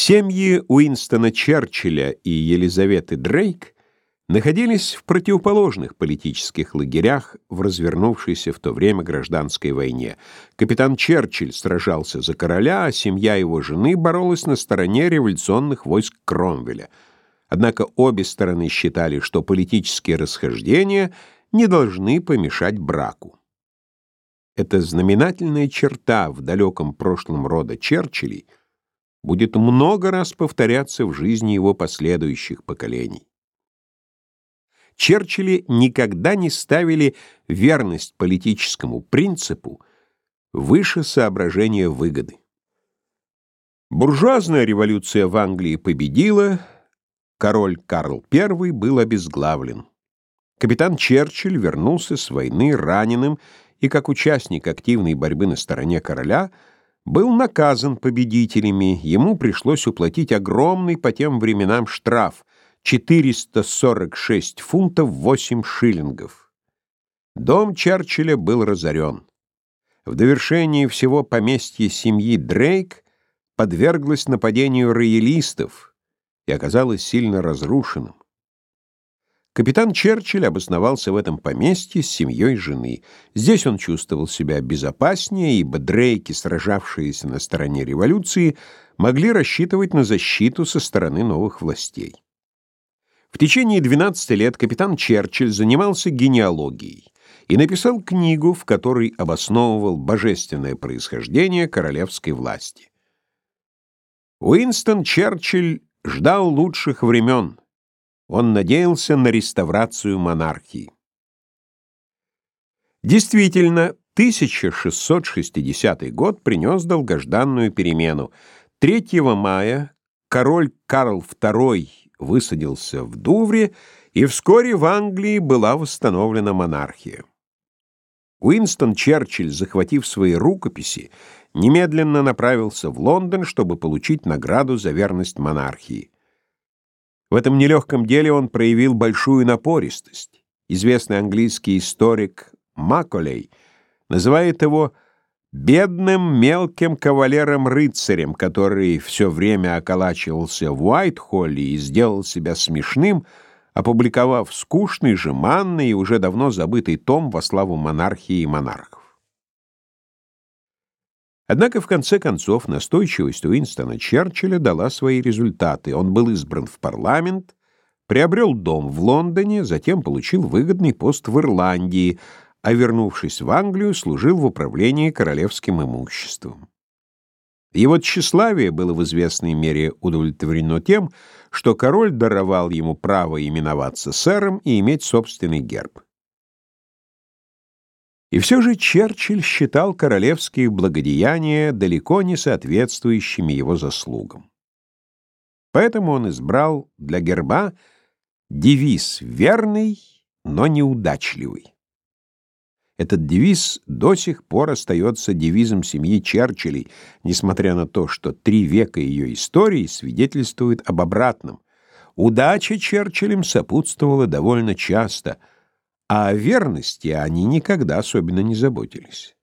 Семьи Уинстона Черчилля и Елизаветы Дрейк находились в противоположных политических лагерях в развернувшейся в то время гражданской войне. Капитан Черчилль сражался за короля, а семья его жены боролась на стороне революционных войск Кромвеля. Однако обе стороны считали, что политические расхождения не должны помешать браку. Эта знаменательная черта в далеком прошлом рода Черчиллей будет много раз повторяться в жизни его последующих поколений. Черчилли никогда не ставили верность политическому принципу выше соображения выгоды. Буржуазная революция в Англии победила, король Карл I был обезглавлен. Капитан Черчилль вернулся с войны раненым и, как участник активной борьбы на стороне короля, был наказан победителями, ему пришлось уплатить огромный по тем временам штраф — 446 фунтов 8 шиллингов. Дом Черчилля был разорен. В довершении всего поместье семьи Дрейк подверглось нападению роялистов и оказалось сильно разрушенным. Капитан Черчилль обосновался в этом поместье с семьей жены. Здесь он чувствовал себя безопаснее, ибо Дрейки, сражавшиеся на стороне революции, могли рассчитывать на защиту со стороны новых властей. В течение 12 лет капитан Черчилль занимался генеалогией и написал книгу, в которой обосновывал божественное происхождение королевской власти. Уинстон Черчилль ждал лучших времен. Он надеялся на реставрацию монархии. Действительно, 1660 год принес долгожданную перемену. 3 мая король Карл II высадился в Дувре, и вскоре в Англии была восстановлена монархия. Уинстон Черчилль, захватив свои рукописи, немедленно направился в Лондон, чтобы получить награду за верность монархии. В этом нелегком деле он проявил большую напористость. Известный английский историк Маколей называет его Бедным мелким кавалером-рыцарем, который все время околачивался в Уайтхолле и сделал себя смешным, опубликовав скучный, жеманный и уже давно забытый том во славу монархии и монархов. Однако, в конце концов, настойчивость Уинстона Черчилля дала свои результаты. Он был избран в парламент, приобрел дом в Лондоне, затем получил выгодный пост в Ирландии — а вернувшись в Англию, служил в управлении королевским имуществом. Его тщеславие было в известной мере удовлетворено тем, что король даровал ему право именоваться сэром и иметь собственный герб. И все же Черчилль считал королевские благодеяния далеко не соответствующими его заслугам. Поэтому он избрал для герба девиз «верный, но неудачливый». Этот девиз до сих пор остается девизом семьи Черчиллей, несмотря на то, что три века ее истории свидетельствуют об обратном. Удача Черчиллям сопутствовала довольно часто, а о верности они никогда особенно не заботились.